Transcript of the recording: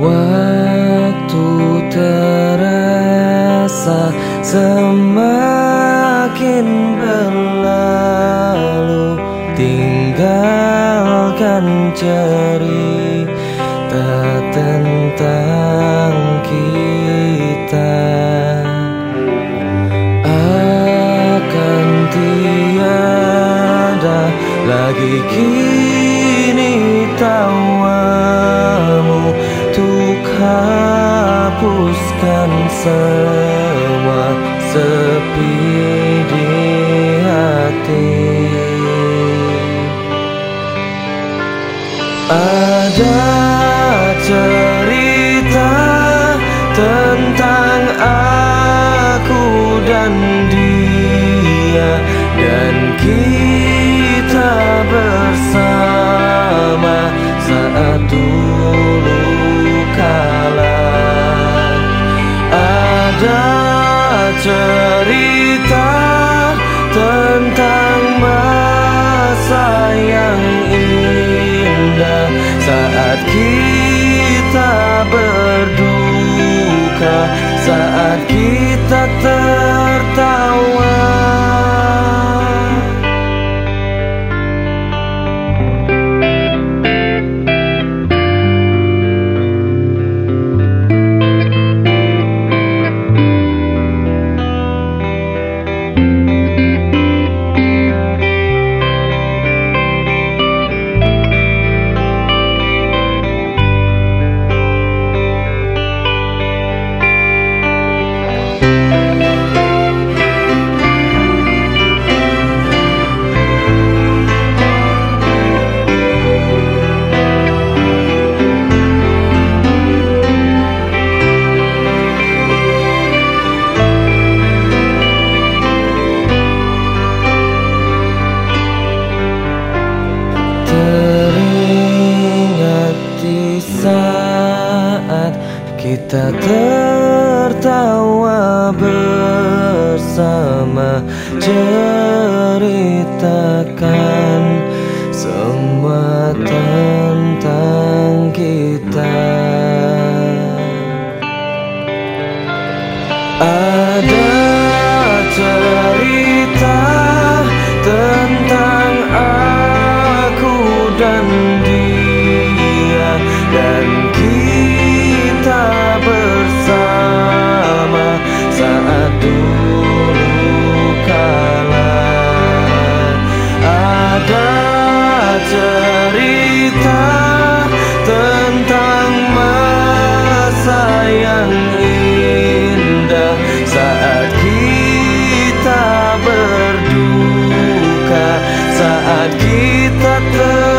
Waktu terasa semakin berlalu Tinggalkan cerita semua sepi di hati. Ada cerita tentang aku dan dia Dan kita Saat kita tertawa bersama Ceritakan semua tentang saat kita ter